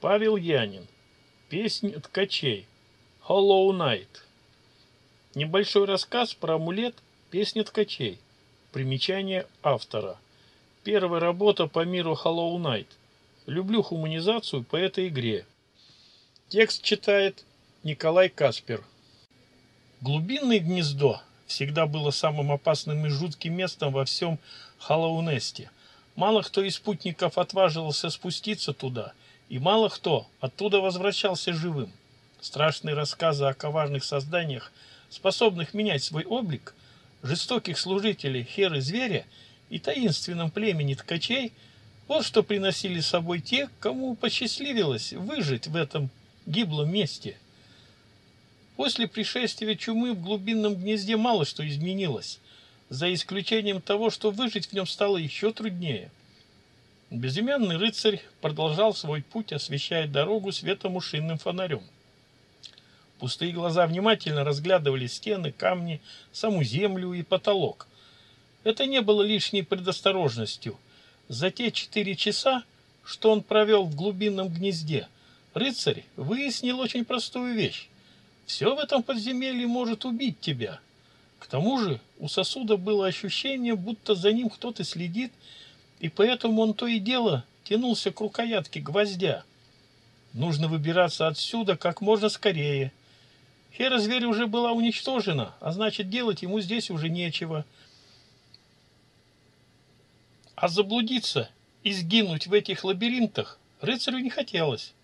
Павел Янин. Песнь ткачей. Hollow Knight. Небольшой рассказ про амулет «Песня ткачей». Примечание автора. Первая работа по миру Hollow Knight. Люблю хуманизацию по этой игре. Текст читает Николай Каспер. Глубинное гнездо всегда было самым опасным и жутким местом во всем Холлоунесте. Мало кто из спутников отваживался спуститься туда – и мало кто оттуда возвращался живым. Страшные рассказы о коварных созданиях, способных менять свой облик, жестоких служителей херы зверя и таинственном племени ткачей, вот что приносили с собой те, кому посчастливилось выжить в этом гиблом месте. После пришествия чумы в глубинном гнезде мало что изменилось, за исключением того, что выжить в нем стало еще труднее. Безымянный рыцарь продолжал свой путь, освещая дорогу светом ушинным фонарем. Пустые глаза внимательно разглядывали стены, камни, саму землю и потолок. Это не было лишней предосторожностью. За те четыре часа, что он провел в глубинном гнезде, рыцарь выяснил очень простую вещь. Все в этом подземелье может убить тебя. К тому же у сосуда было ощущение, будто за ним кто-то следит и поэтому он то и дело тянулся к рукоятке гвоздя. Нужно выбираться отсюда как можно скорее. Хера зверя уже была уничтожена, а значит, делать ему здесь уже нечего. А заблудиться и сгинуть в этих лабиринтах рыцарю не хотелось.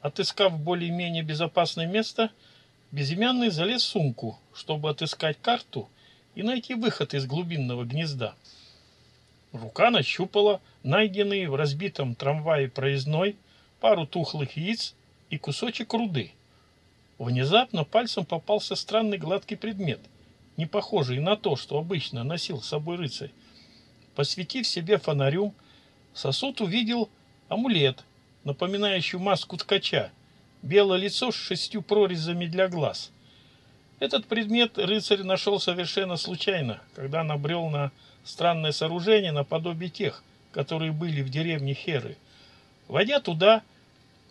Отыскав более-менее безопасное место, безымянный залез в сумку, чтобы отыскать карту и найти выход из глубинного гнезда. Рука нащупала найденный в разбитом трамвае проездной пару тухлых яиц и кусочек руды. Внезапно пальцем попался странный гладкий предмет, не похожий на то, что обычно носил с собой рыцарь. Посветив себе фонарем, сосуд увидел амулет, напоминающий маску ткача, белое лицо с шестью прорезями для глаз. Этот предмет рыцарь нашел совершенно случайно, когда набрел на странное сооружение наподобие тех, которые были в деревне Херы. Войдя туда,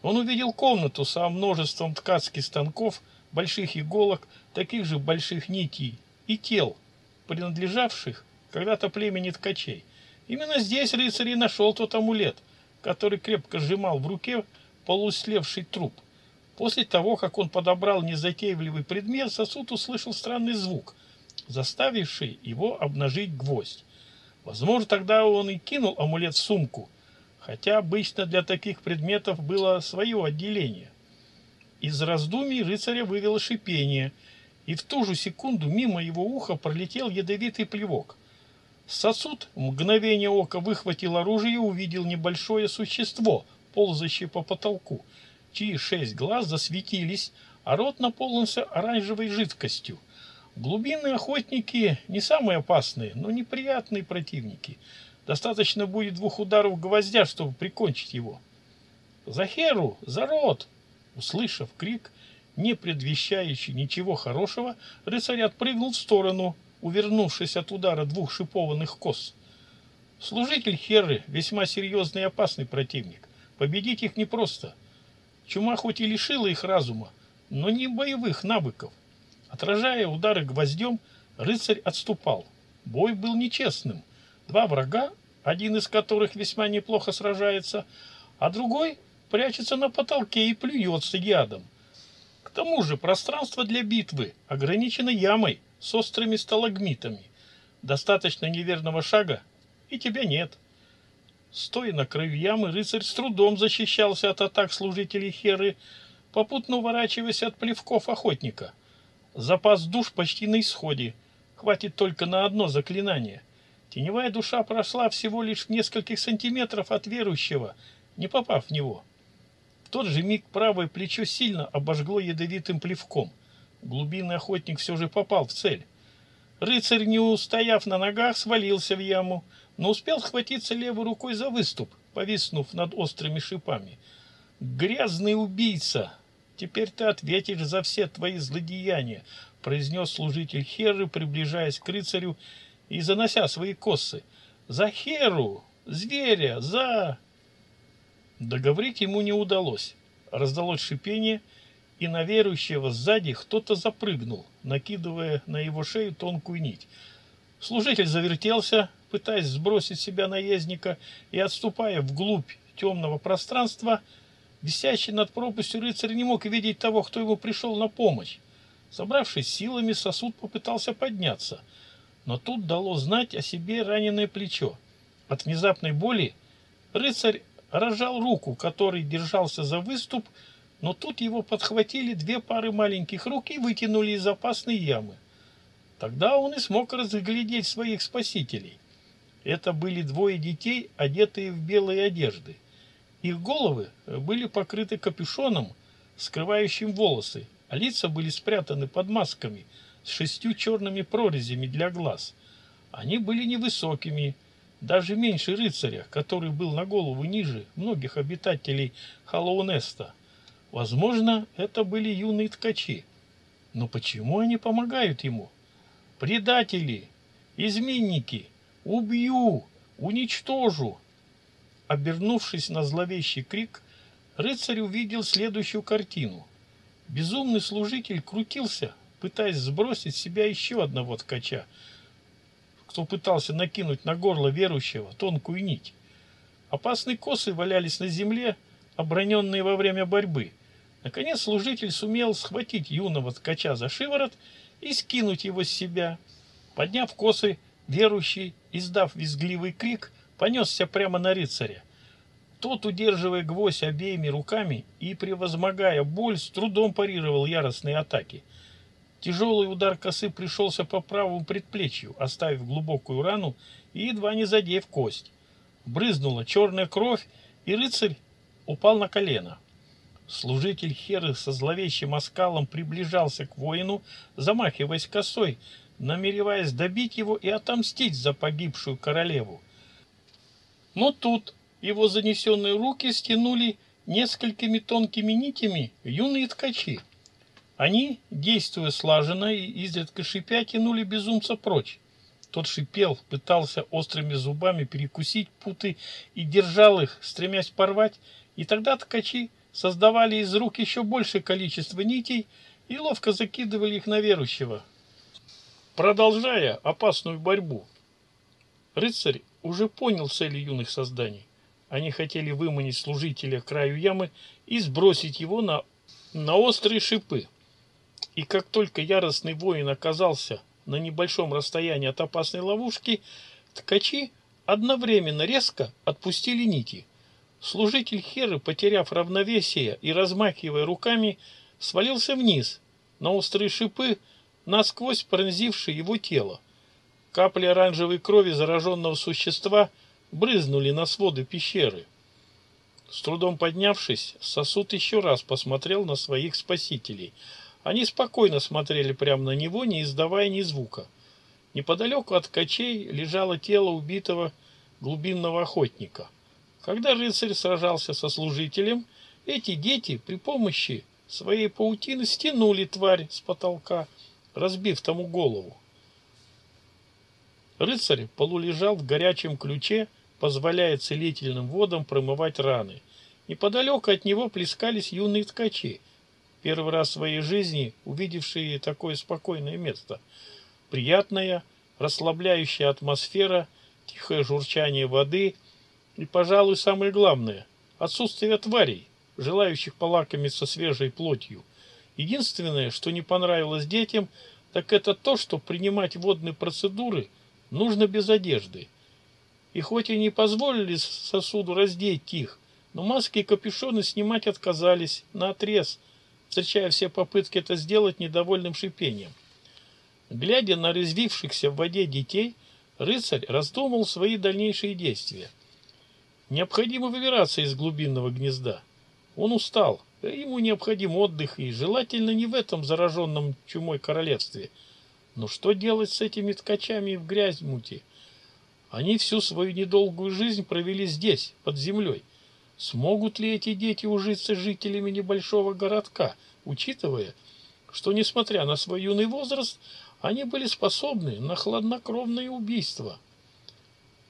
он увидел комнату со множеством ткацких станков, больших иголок, таких же больших нитей и тел, принадлежавших когда-то племени ткачей. Именно здесь рыцарь и нашел тот амулет, который крепко сжимал в руке полуслевший труп. После того, как он подобрал незатейливый предмет, сосуд услышал странный звук, заставивший его обнажить гвоздь. Возможно, тогда он и кинул амулет в сумку, хотя обычно для таких предметов было свое отделение. Из раздумий рыцаря вывело шипение, и в ту же секунду мимо его уха пролетел ядовитый плевок. Сосуд в мгновение ока выхватил оружие и увидел небольшое существо, ползающее по потолку, чьи шесть глаз засветились, а рот наполнился оранжевой жидкостью. Глубинные охотники не самые опасные, но неприятные противники. Достаточно будет двух ударов гвоздя, чтобы прикончить его. «За Херу! За рот!» Услышав крик, не предвещающий ничего хорошего, рыцарь отпрыгнул в сторону, увернувшись от удара двух шипованных кос. Служитель Херы весьма серьезный и опасный противник. Победить их непросто. Чума хоть и лишила их разума, но не боевых навыков. Отражая удары гвоздем, рыцарь отступал. Бой был нечестным. Два врага, один из которых весьма неплохо сражается, а другой прячется на потолке и плюется ядом. К тому же пространство для битвы ограничено ямой с острыми сталагмитами. Достаточно неверного шага, и тебя нет. Стоя на краю ямы, рыцарь с трудом защищался от атак служителей Херы, попутно уворачиваясь от плевков охотника. Запас душ почти на исходе. Хватит только на одно заклинание. Теневая душа прошла всего лишь в нескольких сантиметров от верующего, не попав в него. В тот же миг правое плечо сильно обожгло ядовитым плевком. Глубинный охотник все же попал в цель. Рыцарь, не устояв на ногах, свалился в яму, но успел схватиться левой рукой за выступ, повиснув над острыми шипами. «Грязный убийца!» Теперь ты ответишь за все твои злодеяния, произнес служитель Херы, приближаясь к рыцарю и занося свои косы. За Херу, зверя, за... Договорить ему не удалось. Раздалось шипение, и на верующего сзади кто-то запрыгнул, накидывая на его шею тонкую нить. Служитель завертелся, пытаясь сбросить себя наездника, и, отступая вглубь темного пространства, висящий над пропастью рыцарь не мог видеть того, кто ему пришел на помощь. Собравшись силами, сосуд попытался подняться, но тут дало знать о себе раненое плечо. От внезапной боли рыцарь разжал руку, который держался за выступ, но тут его подхватили две пары маленьких рук и вытянули из опасной ямы. Тогда он и смог разглядеть своих спасителей. Это были двое детей, одетые в белые одежды. Их головы были покрыты капюшоном, скрывающим волосы, а лица были спрятаны под масками с шестью черными прорезями для глаз. Они были невысокими, даже меньше рыцаря, который был на голову ниже многих обитателей Халлоунеста. Возможно, это были юные ткачи. Но почему они помогают ему? Предатели, изменники, убью, уничтожу. Обернувшись на зловещий крик, рыцарь увидел следующую картину. Безумный служитель крутился, пытаясь сбросить с себя еще одного ткача, кто пытался накинуть на горло верующего тонкую нить. Опасные косы валялись на земле, оброненные во время борьбы. Наконец служитель сумел схватить юного ткача за шиворот и скинуть его с себя. Подняв косы, верующий, издав визгливый крик, понесся прямо на рыцаря. Тот, удерживая гвоздь обеими руками и превозмогая боль, с трудом парировал яростные атаки. Тяжелый удар косы пришелся по правому предплечью, оставив глубокую рану и едва не задев кость. Брызнула черная кровь, и рыцарь упал на колено. Служитель Херы со зловещим оскалом приближался к воину, замахиваясь косой, намереваясь добить его и отомстить за погибшую королеву. Но тут его занесенные руки стянули несколькими тонкими нитями юные ткачи. Они, действуя слаженно и изредка шипя, тянули безумца прочь. Тот шипел, пытался острыми зубами перекусить путы и держал их, стремясь порвать, и тогда ткачи создавали из рук еще большее количество нитей и ловко закидывали их на верующего, продолжая опасную борьбу. Рыцарь уже понял цели юных созданий. Они хотели выманить служителя к краю ямы и сбросить его на, на острые шипы. И как только яростный воин оказался на небольшом расстоянии от опасной ловушки, ткачи одновременно резко отпустили нити. Служитель Херы, потеряв равновесие и размахивая руками, свалился вниз, на острые шипы, насквозь пронзившие его тело. Капли оранжевой крови зараженного существа – брызнули на своды пещеры. С трудом поднявшись, сосуд еще раз посмотрел на своих спасителей. Они спокойно смотрели прямо на него, не издавая ни звука. Неподалеку от качей лежало тело убитого глубинного охотника. Когда рыцарь сражался со служителем, эти дети при помощи своей паутины стянули тварь с потолка, разбив тому голову. Рыцарь полулежал в горячем ключе, позволяя целительным водам промывать раны. Неподалеку от него плескались юные ткачи, первый раз в своей жизни увидевшие такое спокойное место. Приятная, расслабляющая атмосфера, тихое журчание воды и, пожалуй, самое главное – отсутствие тварей, желающих полакомиться свежей плотью. Единственное, что не понравилось детям, так это то, что принимать водные процедуры нужно без одежды – и хоть и не позволили сосуду раздеть их, но маски и капюшоны снимать отказались на отрез, встречая все попытки это сделать недовольным шипением. Глядя на резвившихся в воде детей, рыцарь раздумал свои дальнейшие действия. Необходимо выбираться из глубинного гнезда. Он устал, ему необходим отдых, и желательно не в этом зараженном чумой королевстве. Но что делать с этими ткачами в грязь мути? Они всю свою недолгую жизнь провели здесь, под землей. Смогут ли эти дети ужиться жителями небольшого городка, учитывая, что, несмотря на свой юный возраст, они были способны на хладнокровное убийство?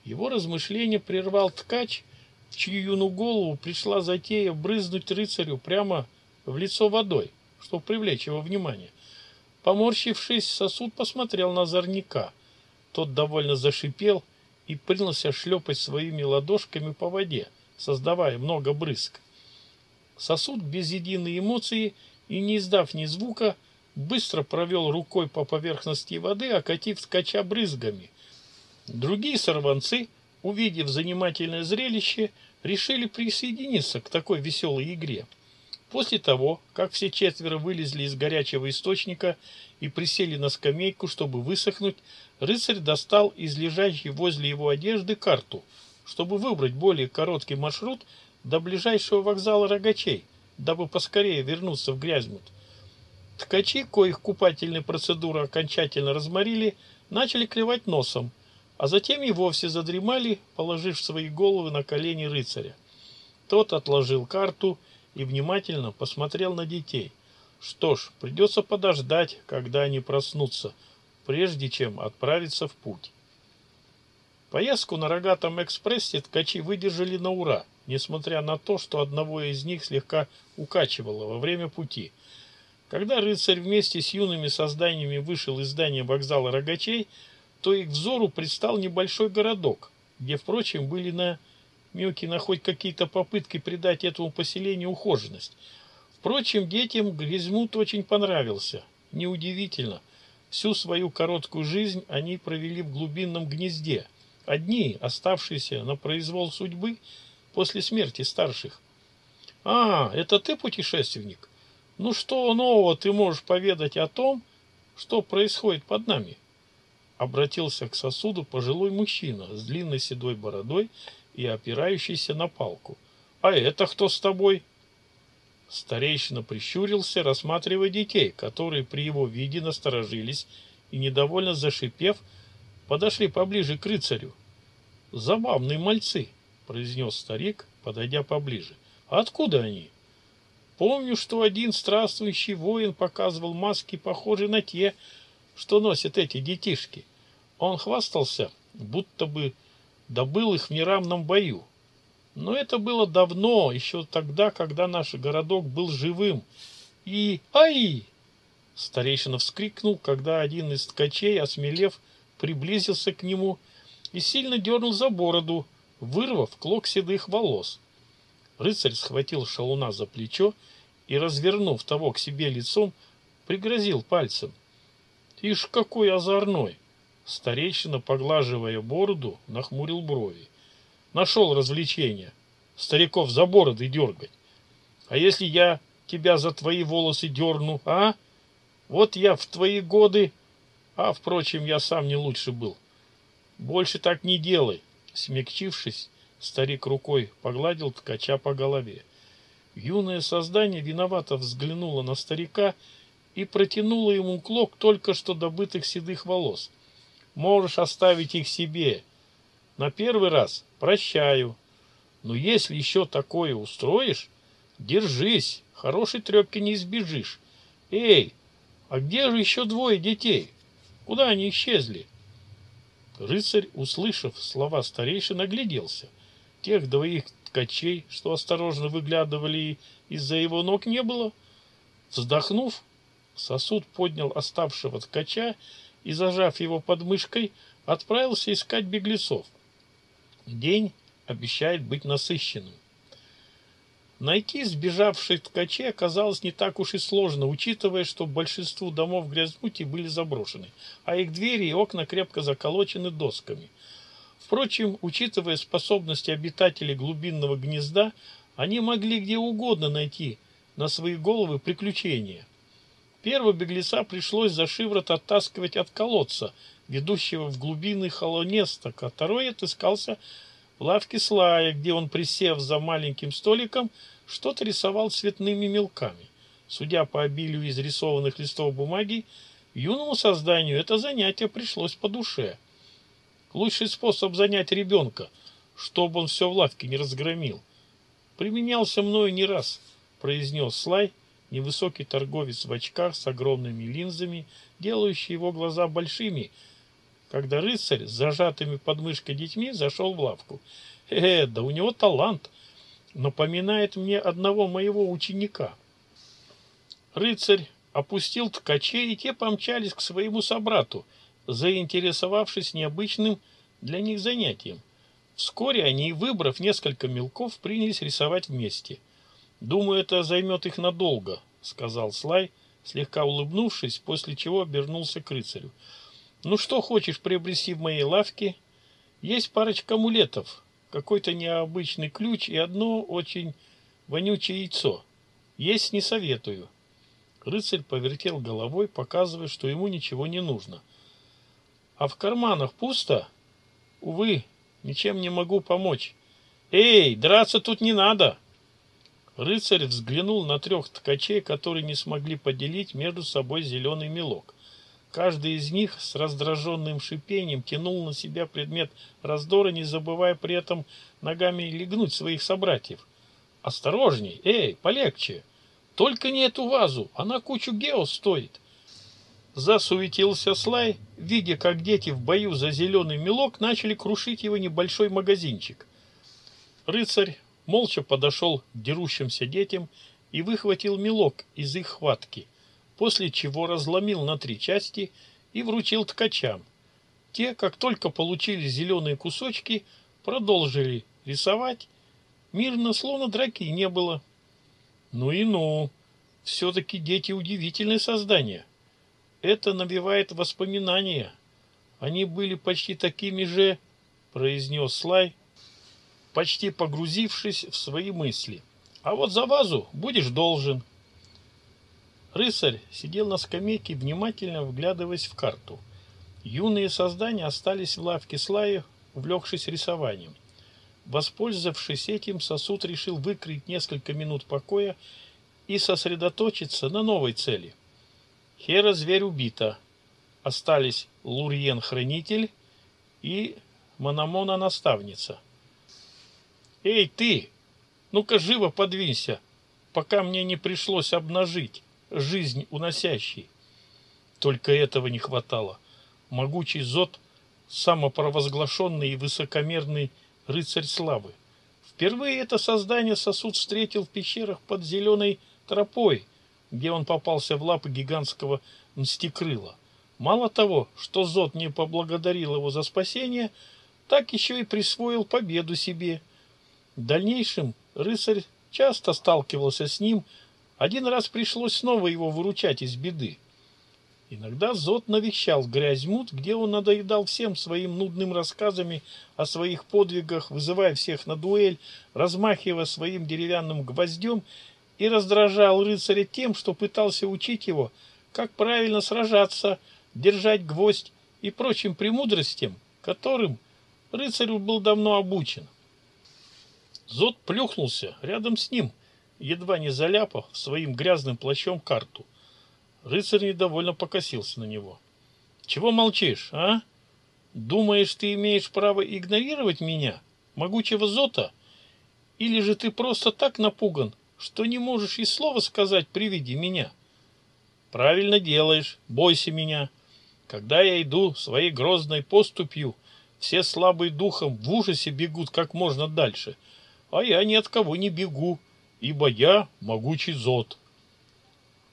Его размышления прервал ткач, в юную голову пришла затея брызнуть рыцарю прямо в лицо водой, чтобы привлечь его внимание. Поморщившись, сосуд посмотрел на озорника. Тот довольно зашипел и принялся шлепать своими ладошками по воде, создавая много брызг. Сосуд без единой эмоции и не издав ни звука, быстро провел рукой по поверхности воды, окатив ткача брызгами. Другие сорванцы, увидев занимательное зрелище, решили присоединиться к такой веселой игре. После того, как все четверо вылезли из горячего источника и присели на скамейку, чтобы высохнуть, рыцарь достал из лежащей возле его одежды карту, чтобы выбрать более короткий маршрут до ближайшего вокзала рогачей, дабы поскорее вернуться в Грязьмут. Ткачи, коих купательные процедуры окончательно разморили, начали клевать носом, а затем и вовсе задремали, положив свои головы на колени рыцаря. Тот отложил карту и внимательно посмотрел на детей. Что ж, придется подождать, когда они проснутся, прежде чем отправиться в путь. Поездку на рогатом экспрессе ткачи выдержали на ура, несмотря на то, что одного из них слегка укачивало во время пути. Когда рыцарь вместе с юными созданиями вышел из здания вокзала рогачей, то их взору предстал небольшой городок, где, впрочем, были на Мюкина хоть какие-то попытки придать этому поселению ухоженность. Впрочем, детям Гризмут очень понравился. Неудивительно. Всю свою короткую жизнь они провели в глубинном гнезде. Одни, оставшиеся на произвол судьбы после смерти старших. «А, это ты путешественник? Ну что нового ты можешь поведать о том, что происходит под нами?» Обратился к сосуду пожилой мужчина с длинной седой бородой и опирающийся на палку. «А это кто с тобой?» Старейшина прищурился, рассматривая детей, которые при его виде насторожились и, недовольно зашипев, подошли поближе к рыцарю. «Забавные мальцы», — произнес старик, подойдя поближе. «А откуда они?» «Помню, что один странствующий воин показывал маски, похожие на те, что носят эти детишки. Он хвастался, будто бы добыл их в неравном бою. Но это было давно, еще тогда, когда наш городок был живым. И... Ай! Старейшина вскрикнул, когда один из ткачей, осмелев, приблизился к нему и сильно дернул за бороду, вырвав клок седых волос. Рыцарь схватил шалуна за плечо и, развернув того к себе лицом, пригрозил пальцем. «Ишь, какой озорной!» Старейшина, поглаживая бороду, нахмурил брови. Нашел развлечение. Стариков за бороды дергать. А если я тебя за твои волосы дерну, а? Вот я в твои годы... А, впрочем, я сам не лучше был. Больше так не делай. Смягчившись, старик рукой погладил ткача по голове. Юное создание виновато взглянуло на старика и протянуло ему клок только что добытых седых волос. Можешь оставить их себе. На первый раз прощаю. Но если еще такое устроишь, держись, хорошей трепки не избежишь. Эй, а где же еще двое детей? Куда они исчезли? Рыцарь, услышав слова старейшин, огляделся. Тех двоих ткачей, что осторожно выглядывали из-за его ног, не было. Вздохнув, сосуд поднял оставшего ткача и, зажав его под мышкой, отправился искать беглецов. День обещает быть насыщенным. Найти сбежавших ткачей оказалось не так уж и сложно, учитывая, что большинство домов в Грязнуте были заброшены, а их двери и окна крепко заколочены досками. Впрочем, учитывая способности обитателей глубинного гнезда, они могли где угодно найти на свои головы приключения. Первого беглеца пришлось за шиворот оттаскивать от колодца, ведущего в глубины холонесток, а второй отыскался в лавке Слая, где он, присев за маленьким столиком, что-то рисовал цветными мелками. Судя по обилию изрисованных листов бумаги, юному созданию это занятие пришлось по душе. Лучший способ занять ребенка, чтобы он все в лавке не разгромил. Применялся мною не раз, произнес Слай, невысокий торговец в очках с огромными линзами, делающий его глаза большими, когда рыцарь с зажатыми под мышкой детьми зашел в лавку. Э, да у него талант. Напоминает мне одного моего ученика. Рыцарь опустил ткачей, и те помчались к своему собрату, заинтересовавшись необычным для них занятием. Вскоре они, выбрав несколько мелков, принялись рисовать вместе. «Думаю, это займет их надолго», — сказал Слай, слегка улыбнувшись, после чего обернулся к рыцарю. «Ну что хочешь приобрести в моей лавке? Есть парочка амулетов, какой-то необычный ключ и одно очень вонючее яйцо. Есть не советую». Рыцарь повертел головой, показывая, что ему ничего не нужно. «А в карманах пусто?» «Увы, Ничем не могу помочь. Эй, драться тут не надо. Рыцарь взглянул на трех ткачей, которые не смогли поделить между собой зеленый мелок. Каждый из них с раздраженным шипением тянул на себя предмет раздора, не забывая при этом ногами легнуть своих собратьев. «Осторожней! Эй, полегче! Только не эту вазу, она кучу гео стоит!» Засуетился Слай, видя, как дети в бою за зеленый мелок начали крушить его небольшой магазинчик. Рыцарь молча подошел к дерущимся детям и выхватил мелок из их хватки, после чего разломил на три части и вручил ткачам. Те, как только получили зеленые кусочки, продолжили рисовать. Мирно, словно драки не было. Ну и ну, все-таки дети удивительные создания. Это навевает воспоминания. Они были почти такими же, произнес Слай, почти погрузившись в свои мысли. А вот за вазу будешь должен. Рыцарь сидел на скамейке, внимательно вглядываясь в карту. Юные создания остались в лавке Слая, увлекшись рисованием. Воспользовавшись этим, сосуд решил выкрыть несколько минут покоя и сосредоточиться на новой цели. Хера зверь убита. Остались Лурьен-хранитель и Мономона-наставница. «Эй, ты! Ну-ка живо подвинься, пока мне не пришлось обнажить жизнь уносящий». Только этого не хватало. Могучий Зод, самопровозглашенный и высокомерный рыцарь славы. Впервые это создание сосуд встретил в пещерах под зеленой тропой – где он попался в лапы гигантского мстикрыла. Мало того, что Зод не поблагодарил его за спасение, так еще и присвоил победу себе. В дальнейшем рыцарь часто сталкивался с ним, один раз пришлось снова его выручать из беды. Иногда Зод навещал Грязьмут, где он надоедал всем своим нудным рассказами о своих подвигах, вызывая всех на дуэль, размахивая своим деревянным гвоздем и раздражал рыцаря тем, что пытался учить его, как правильно сражаться, держать гвоздь и прочим премудростям, которым рыцарь был давно обучен. Зод плюхнулся рядом с ним, едва не заляпав своим грязным плащом карту. Рыцарь недовольно покосился на него. «Чего молчишь, а? Думаешь, ты имеешь право игнорировать меня, могучего Зота? Или же ты просто так напуган, что не можешь и слова сказать при виде меня. Правильно делаешь, бойся меня. Когда я иду своей грозной поступью, все слабые духом в ужасе бегут как можно дальше, а я ни от кого не бегу, ибо я могучий зод.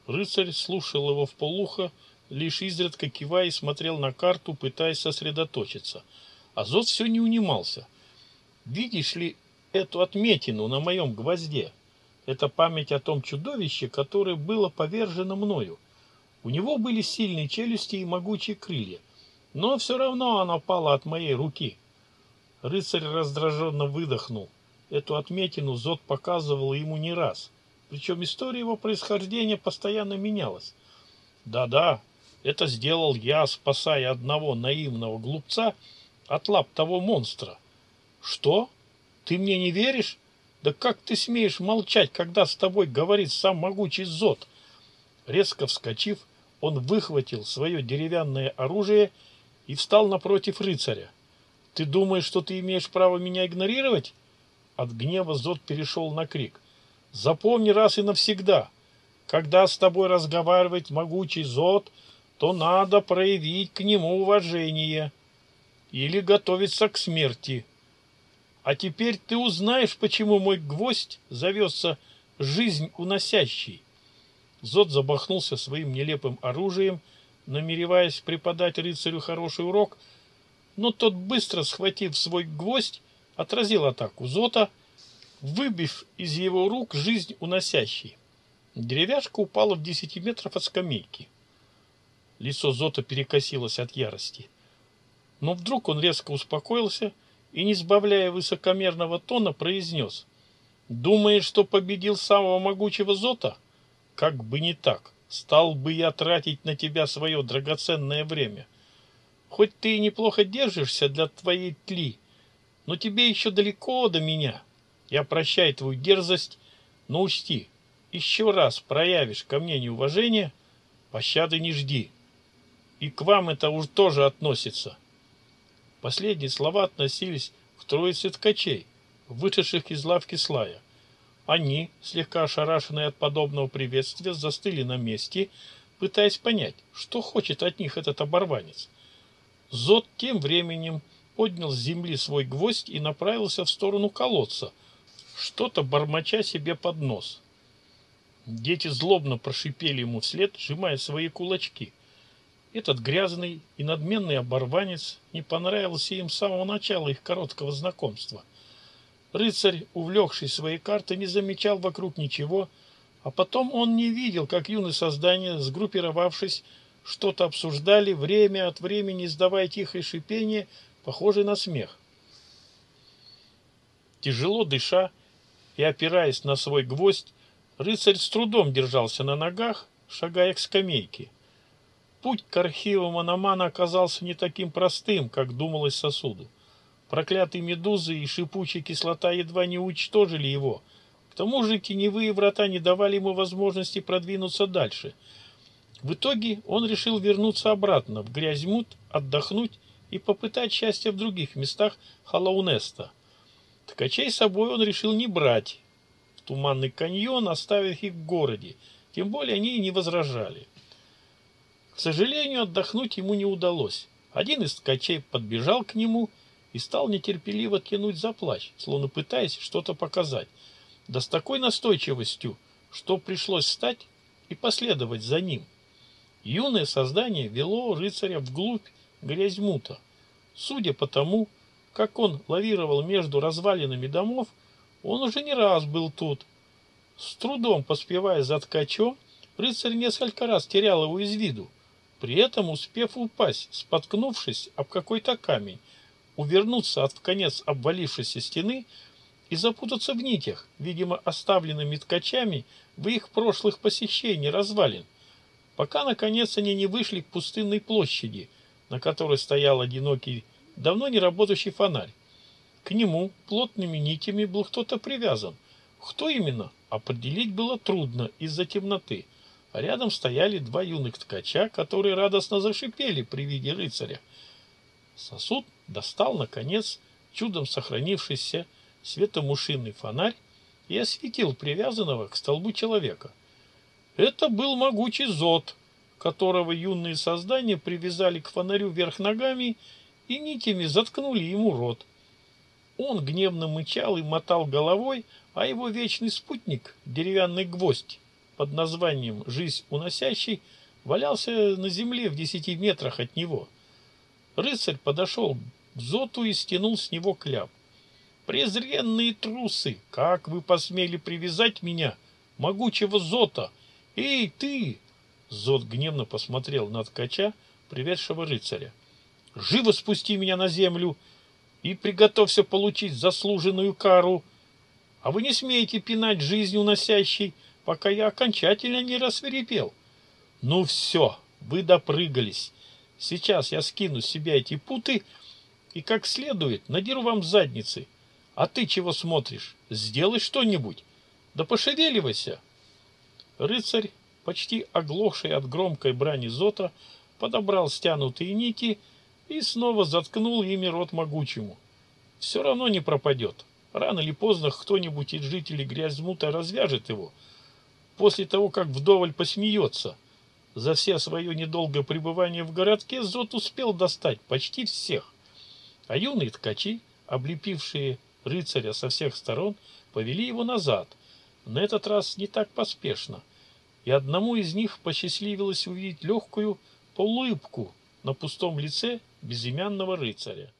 Рыцарь слушал его в полухо, лишь изредка кивая и смотрел на карту, пытаясь сосредоточиться. А зод все не унимался. Видишь ли эту отметину на моем гвозде? Это память о том чудовище, которое было повержено мною. У него были сильные челюсти и могучие крылья, но все равно она пала от моей руки. Рыцарь раздраженно выдохнул. Эту отметину Зод показывал ему не раз. Причем история его происхождения постоянно менялась. Да-да, это сделал я, спасая одного наивного глупца от лап того монстра. Что? Ты мне не веришь? Да как ты смеешь молчать, когда с тобой говорит сам могучий Зод? Резко вскочив, он выхватил свое деревянное оружие и встал напротив рыцаря. Ты думаешь, что ты имеешь право меня игнорировать? От гнева Зод перешел на крик. Запомни раз и навсегда, когда с тобой разговаривает могучий Зод, то надо проявить к нему уважение или готовиться к смерти. А теперь ты узнаешь, почему мой гвоздь зовется «жизнь уносящий». Зод забахнулся своим нелепым оружием, намереваясь преподать рыцарю хороший урок, но тот, быстро схватив свой гвоздь, отразил атаку Зота, выбив из его рук жизнь уносящий. Деревяшка упала в десяти метров от скамейки. Лицо Зота перекосилось от ярости. Но вдруг он резко успокоился и, не сбавляя высокомерного тона, произнес. «Думаешь, что победил самого могучего Зота? Как бы не так. Стал бы я тратить на тебя свое драгоценное время. Хоть ты и неплохо держишься для твоей тли, но тебе еще далеко до меня. Я прощаю твою дерзость, но учти, еще раз проявишь ко мне неуважение, пощады не жди. И к вам это уж тоже относится. Последние слова относились к троице ткачей, вышедших из лавки Слая. Они, слегка ошарашенные от подобного приветствия, застыли на месте, пытаясь понять, что хочет от них этот оборванец. Зод тем временем поднял с земли свой гвоздь и направился в сторону колодца, что-то бормоча себе под нос. Дети злобно прошипели ему вслед, сжимая свои кулачки. Этот грязный и надменный оборванец не понравился им с самого начала их короткого знакомства. Рыцарь, увлекший своей картой, не замечал вокруг ничего, а потом он не видел, как юные создания, сгруппировавшись, что-то обсуждали, время от времени издавая тихое шипение, похожее на смех. Тяжело дыша и опираясь на свой гвоздь, Рыцарь с трудом держался на ногах, шагая к скамейке. Путь к архиву Мономана оказался не таким простым, как думалось сосуду. Проклятые медузы и шипучая кислота едва не уничтожили его. К тому же теневые врата не давали ему возможности продвинуться дальше. В итоге он решил вернуться обратно в Грязьмут, отдохнуть и попытать счастье в других местах Халаунеста. Ткачей с собой он решил не брать, Туманный каньон, оставив их в городе. Тем более они и не возражали. К сожалению, отдохнуть ему не удалось. Один из ткачей подбежал к нему и стал нетерпеливо тянуть за плащ, словно пытаясь что-то показать. Да с такой настойчивостью, что пришлось встать и последовать за ним. Юное создание вело рыцаря вглубь грязьмута. Судя по тому, как он лавировал между развалинами домов, он уже не раз был тут. С трудом поспевая за ткачом, рыцарь несколько раз терял его из виду, при этом успев упасть, споткнувшись об какой-то камень, увернуться от в конец обвалившейся стены и запутаться в нитях, видимо, оставленными ткачами в их прошлых посещений развалин, пока, наконец, они не вышли к пустынной площади, на которой стоял одинокий, давно не работающий фонарь. К нему плотными нитями был кто-то привязан. Кто именно, определить было трудно из-за темноты. А рядом стояли два юных ткача, которые радостно зашипели при виде рыцаря. Сосуд достал, наконец, чудом сохранившийся светомушинный фонарь и осветил привязанного к столбу человека. Это был могучий зод, которого юные создания привязали к фонарю вверх ногами и нитями заткнули ему рот. Он гневно мычал и мотал головой, а его вечный спутник, деревянный гвоздь под названием «Жизнь уносящий», валялся на земле в десяти метрах от него. Рыцарь подошел к Зоту и стянул с него кляп. «Презренные трусы! Как вы посмели привязать меня, могучего Зота? Эй, ты!» Зот гневно посмотрел на ткача, приведшего рыцаря. «Живо спусти меня на землю!» и приготовься получить заслуженную кару. А вы не смеете пинать жизнь уносящей, пока я окончательно не рассверепел. Ну все, вы допрыгались. Сейчас я скину с себя эти путы и как следует надеру вам задницы. А ты чего смотришь? Сделай что-нибудь. Да пошевеливайся. Рыцарь, почти оглохший от громкой брани Зота, подобрал стянутые нити и снова заткнул ими рот могучему. Все равно не пропадет. Рано или поздно кто-нибудь из жителей Грязьмута развяжет его, после того, как вдоволь посмеется. За все свое недолгое пребывание в городке Зот успел достать почти всех. А юные ткачи, облепившие рыцаря со всех сторон повели его назад, на этот раз не так поспешно, и одному из них посчастливилось увидеть легкую улыбку на пустом лице безымянного рыцаря.